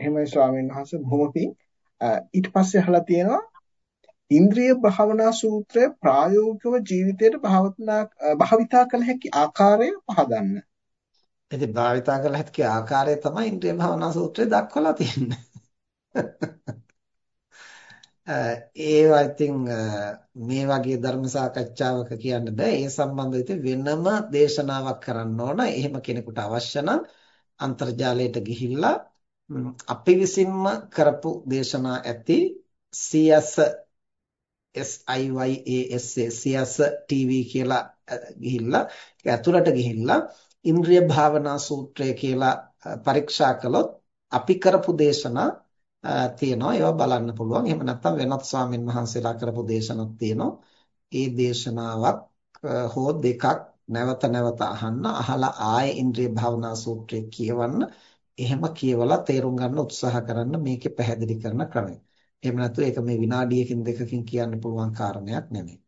එහෙමයි ස්වාමීන් වහන්සේ බොහොම පිං. ඊට පස්සේ අහලා තියෙනවා ඉන්ද්‍රිය භාවනා සූත්‍රය ප්‍රායෝගිකව ජීවිතයට භාවිතා භාවිතා කළ හැකි ආකාරය පහදන්න. ඉතින් භාවිතා කළ හැකි ආකාරය තමයි ඉන්ද්‍රිය භාවනා සූත්‍රයේ දක්වලා තියෙන්නේ. ඒවා ඉතින් මේ වගේ ධර්ම සාකච්ඡාවක කියන්න බෑ. ඒ සම්බන්ධව වෙනම දේශනාවක් කරන්න ඕන. එහෙම කෙනෙකුට අවශ්‍ය නම් අන්තර්ජාලයට ගිහිල්ලා අපි විසින්ම කරපු දේශනා ඇති CS SIYAS CS TV කියලා ගිහිල්ලා ඒක ඇතුළට ගිහිල්ලා ඉන්ද්‍රිය භාවනා සූත්‍රය කියලා පරීක්ෂා කළොත් අපි කරපු දේශනා තියෙනවා ඒවා බලන්න පුළුවන්. එහෙම නැත්නම් වෙනත් ස්වාමින් වහන්සේලා කරපු දේශනක් තියෙනවා. ඒ දේශනාවක් හෝ දෙකක් නැවත නැවත අහන්න අහලා ආයේ ඉන්ද්‍රිය භාවනා සූත්‍රය කියවන්න. එහෙම කියවලා තේරුම් ගන්න උත්සාහ කරන්න මේකේ පැහැදිලි කරන ක්‍රමය. එහෙම නැත්නම් ඒක මේ විනාඩියකින් දෙකකින් කියන්න පුළුවන් කාරණයක් නෙමෙයි.